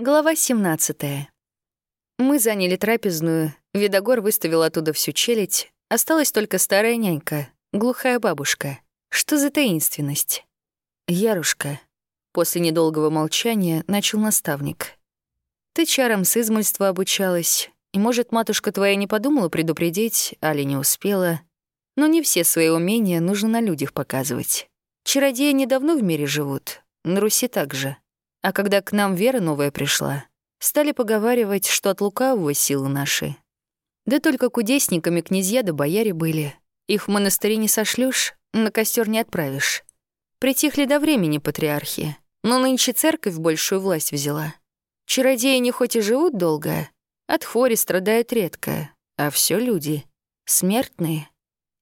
Глава 17. Мы заняли трапезную, Видогор выставил оттуда всю челядь, осталась только старая нянька, глухая бабушка. Что за таинственность? Ярушка. После недолгого молчания начал наставник. Ты чаром с измольства обучалась, и, может, матушка твоя не подумала предупредить, али не успела. Но не все свои умения нужно на людях показывать. Чародеи недавно в мире живут, на Руси также. А когда к нам вера новая пришла, стали поговаривать, что от лукавого силы наши. Да только кудесниками князья да бояре были. Их в монастыре не сошлёшь, на костер не отправишь. Притихли до времени патриархи, но нынче церковь большую власть взяла. Чародеи не хоть и живут долго, от хвори страдают редко, а все люди, смертные.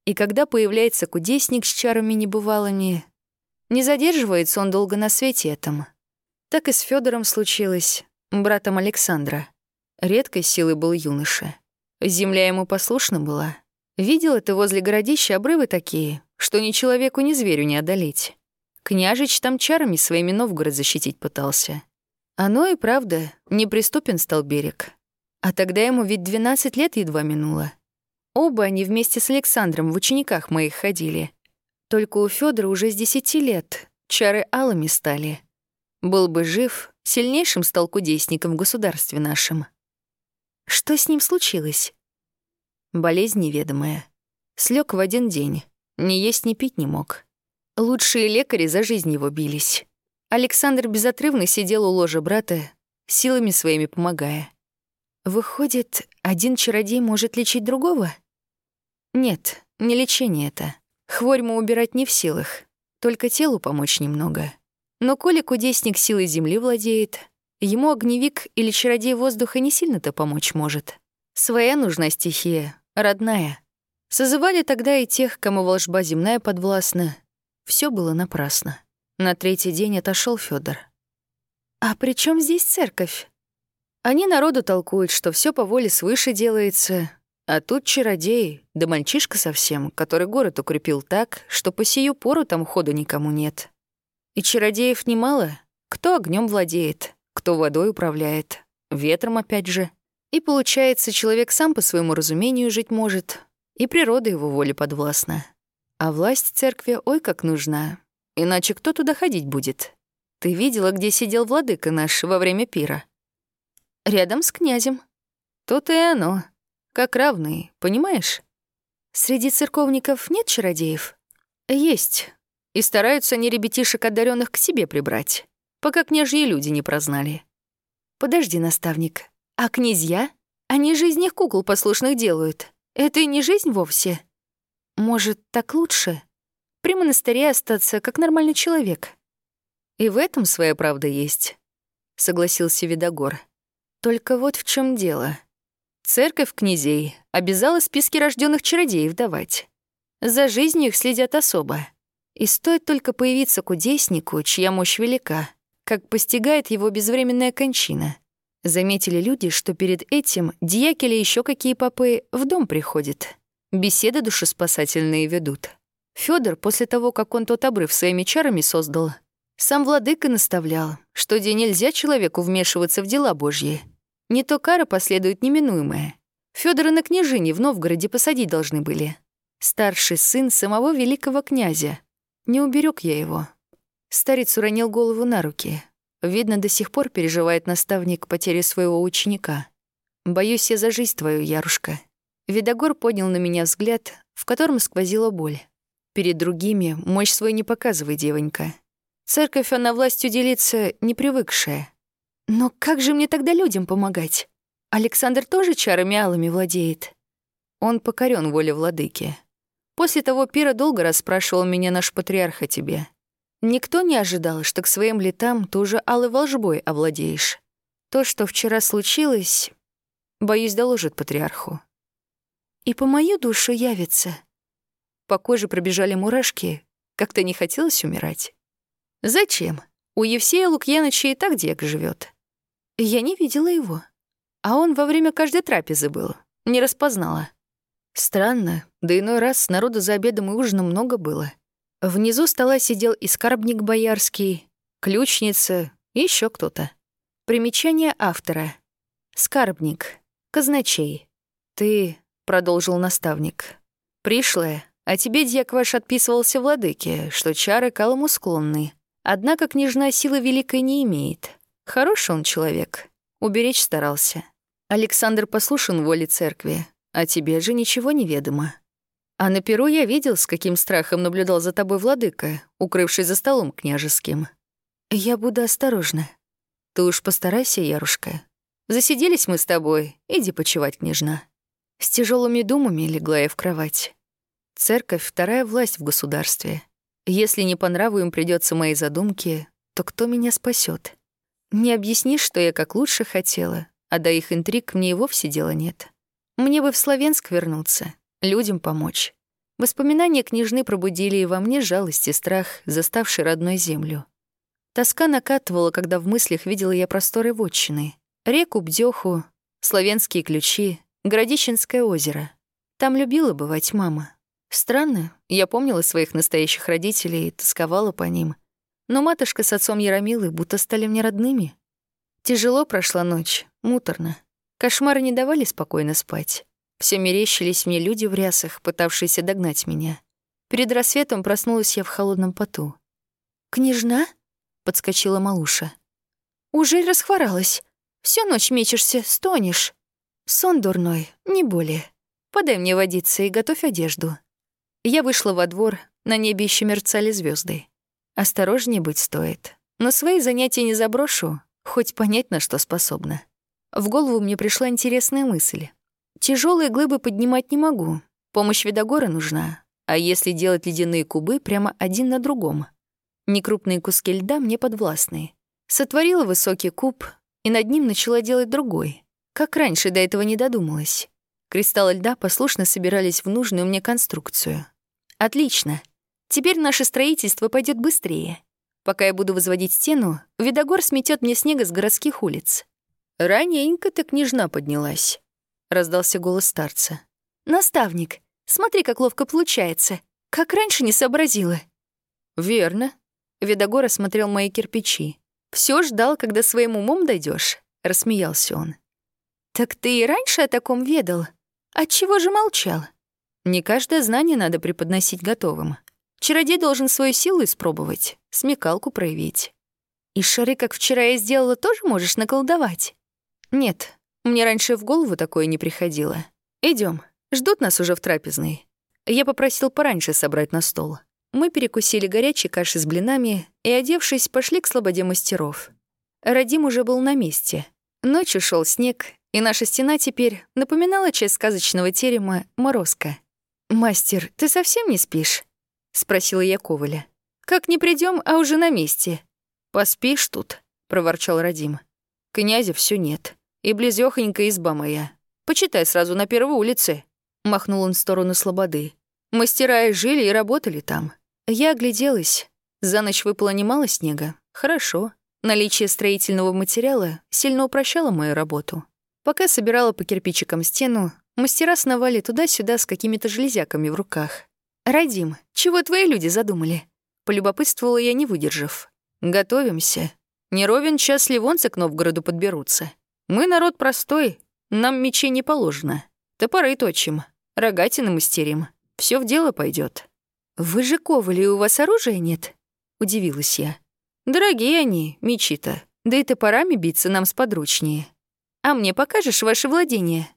И когда появляется кудесник с чарами небывалыми, не задерживается он долго на свете этом — так и с Федором случилось, братом Александра. Редкой силы был юноша. Земля ему послушна была. Видел ты возле городища обрывы такие, что ни человеку, ни зверю не одолеть. Княжич там чарами своими Новгород защитить пытался. Оно и правда, неприступен стал берег. А тогда ему ведь 12 лет едва минуло. Оба они вместе с Александром в учениках моих ходили. Только у Федора уже с 10 лет чары алыми стали — был бы жив, сильнейшим стал кудесником в государстве нашем. Что с ним случилось? Болезнь неведомая. Слег в один день. Ни есть, ни пить не мог. Лучшие лекари за жизнь его бились. Александр безотрывно сидел у ложа брата, силами своими помогая. Выходит, один чародей может лечить другого? Нет, не лечение это. Хворь мы убирать не в силах, только телу помочь немного. Но коли кудесник силой земли владеет, ему огневик или чародей воздуха не сильно-то помочь может. Своя нужна стихия, родная. Созывали тогда и тех, кому волшба земная подвластна. Все было напрасно. На третий день отошел Федор. «А при чем здесь церковь?» Они народу толкуют, что все по воле свыше делается, а тут чародей, да мальчишка совсем, который город укрепил так, что по сию пору там хода никому нет. И чародеев немало. Кто огнем владеет, кто водой управляет, ветром опять же. И получается, человек сам по своему разумению жить может, и природа его воле подвластна. А власть церкви ой как нужна, иначе кто туда ходить будет? Ты видела, где сидел владыка наш во время пира? Рядом с князем. Тут и оно. Как равные, понимаешь? Среди церковников нет чародеев? Есть, и стараются не ребятишек одаренных к себе прибрать, пока княжьи люди не прознали. Подожди, наставник, а князья? Они же из них кукол послушных делают. Это и не жизнь вовсе. Может, так лучше? При монастыре остаться как нормальный человек. И в этом своя правда есть, согласился Видогор. Только вот в чем дело. Церковь князей обязала списки рожденных чародеев давать. За жизнью их следят особо. И стоит только появиться кудеснику, чья мощь велика, как постигает его безвременная кончина. Заметили люди, что перед этим дьяки еще какие попы в дом приходят. Беседы душеспасательные ведут. Федор после того, как он тот обрыв своими чарами создал, сам владыка наставлял, что где нельзя человеку вмешиваться в дела Божьи. Не то кара последует неминуемая. Фёдора на княжине в Новгороде посадить должны были. Старший сын самого великого князя, не уберег я его. Старец уронил голову на руки. Видно, до сих пор переживает наставник потери своего ученика. Боюсь я за жизнь твою, Ярушка. Видогор поднял на меня взгляд, в котором сквозила боль. Перед другими мощь свой не показывай, девонька. Церковь, она властью делиться не привыкшая. Но как же мне тогда людям помогать? Александр тоже чарами алыми владеет. Он покорен воле владыки. После того пира долго расспрашивал меня наш патриарх о тебе. Никто не ожидал, что к своим летам ты уже алой волжбой овладеешь. То, что вчера случилось, боюсь, доложит патриарху. И по мою душу явится. По коже пробежали мурашки, как-то не хотелось умирать. Зачем? У Евсея Лукьяныча и так дьяк живет. Я не видела его. А он во время каждой трапезы был. Не распознала. Странно, да иной раз народу за обедом и ужином много было. Внизу стола сидел и скарбник боярский, ключница и еще кто-то. Примечание автора. Скарбник. Казначей. Ты, — продолжил наставник, — пришлая, а тебе дьяк ваш отписывался владыке, что чары калому склонны. Однако княжна силы великой не имеет. Хороший он человек. Уберечь старался. Александр послушен воле церкви, а тебе же ничего не ведомо. А на перу я видел, с каким страхом наблюдал за тобой владыка, укрывшись за столом княжеским. Я буду осторожна. Ты уж постарайся, Ярушка. Засиделись мы с тобой, иди почевать, княжна. С тяжелыми думами легла я в кровать. Церковь — вторая власть в государстве. Если не по нраву им придется мои задумки, то кто меня спасет? Не объяснишь, что я как лучше хотела, а до их интриг мне и вовсе дела нет. Мне бы в Словенск вернуться, людям помочь. Воспоминания княжны пробудили и во мне жалость и страх, заставший родной землю. Тоска накатывала, когда в мыслях видела я просторы вотчины. Реку Бдёху, славянские ключи, Городищенское озеро. Там любила бывать мама. Странно, я помнила своих настоящих родителей и тосковала по ним. Но матушка с отцом Яромилы будто стали мне родными. Тяжело прошла ночь, муторно. Кошмары не давали спокойно спать. Все мерещились мне люди в рясах, пытавшиеся догнать меня. Перед рассветом проснулась я в холодном поту. «Княжна?» — подскочила Малуша. «Уже расхворалась. Всю ночь мечешься, стонешь. Сон дурной, не более. Подай мне водиться и готовь одежду». Я вышла во двор, на небе еще мерцали звезды. Осторожнее быть стоит. Но свои занятия не заброшу, хоть понять, на что способна. В голову мне пришла интересная мысль. Тяжелые глыбы поднимать не могу. Помощь Видогора нужна. А если делать ледяные кубы прямо один на другом? Некрупные куски льда мне подвластны. Сотворила высокий куб и над ним начала делать другой. Как раньше до этого не додумалась. Кристаллы льда послушно собирались в нужную мне конструкцию. Отлично. Теперь наше строительство пойдет быстрее. Пока я буду возводить стену, Видогор сметет мне снега с городских улиц. Раненько ты, княжна, поднялась. — раздался голос старца. «Наставник, смотри, как ловко получается. Как раньше не сообразила». «Верно». Видогор осмотрел мои кирпичи. Все ждал, когда своим умом дойдешь, рассмеялся он. «Так ты и раньше о таком ведал? Отчего же молчал?» «Не каждое знание надо преподносить готовым. Чародей должен свою силу испробовать, смекалку проявить». «И шары, как вчера я сделала, тоже можешь наколдовать?» «Нет, мне раньше в голову такое не приходило. Идем, ждут нас уже в трапезной. Я попросил пораньше собрать на стол. Мы перекусили горячей кашей с блинами и, одевшись, пошли к слободе мастеров. Радим уже был на месте. Ночью шел снег, и наша стена теперь напоминала часть сказочного терема «Морозко». «Мастер, ты совсем не спишь?» — спросила я Коваля. «Как не придем, а уже на месте?» «Поспишь тут», — проворчал Радим. «Князя все нет и близёхонька изба моя. Почитай сразу на первой улице». Махнул он в сторону слободы. Мастера и жили и работали там. Я огляделась. За ночь выпало немало снега. Хорошо. Наличие строительного материала сильно упрощало мою работу. Пока собирала по кирпичикам стену, мастера сновали туда-сюда с какими-то железяками в руках. «Радим, чего твои люди задумали?» Полюбопытствовала я, не выдержав. «Готовимся. Не ровен час ливонцы к Новгороду подберутся. Мы народ простой, нам мечей не положено. Топоры точим, рогатины мастерим. Все в дело пойдет. Вы же ковали, у вас оружия нет? Удивилась я. Дорогие они, мечи-то. Да и топорами биться нам сподручнее. А мне покажешь ваше владение?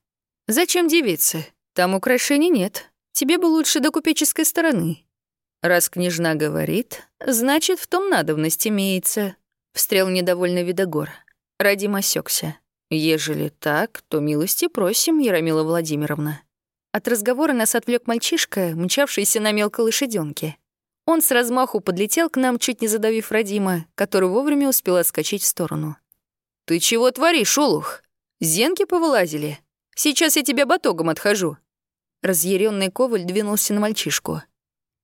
Зачем девице? Там украшений нет. Тебе бы лучше до купеческой стороны. Раз княжна говорит, значит, в том надобность имеется. Встрел недовольно Видогор. Радим осекся. «Ежели так, то милости просим, Яромила Владимировна». От разговора нас отвлек мальчишка, мчавшийся на мелкой лошаденке. Он с размаху подлетел к нам, чуть не задавив Радима, который вовремя успел отскочить в сторону. «Ты чего творишь, Олух? Зенки повылазили? Сейчас я тебя батогом отхожу». Разъяренный Коваль двинулся на мальчишку.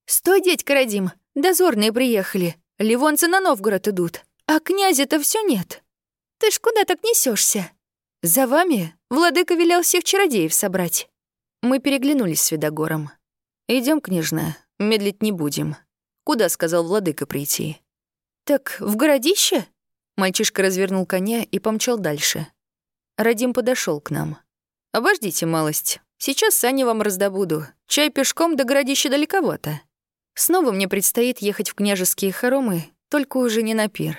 «Стой, дядька Радим, дозорные приехали. Ливонцы на Новгород идут, а князя-то все нет. Ты ж куда так несешься? «За вами владыка велел всех чародеев собрать». Мы переглянулись с Видогором. Идем, княжна, медлить не будем. Куда сказал владыка прийти?» «Так в городище?» Мальчишка развернул коня и помчал дальше. Радим подошел к нам. «Обождите малость. Сейчас сани вам раздобуду. Чай пешком до городища далековато. Снова мне предстоит ехать в княжеские хоромы, только уже не на пир.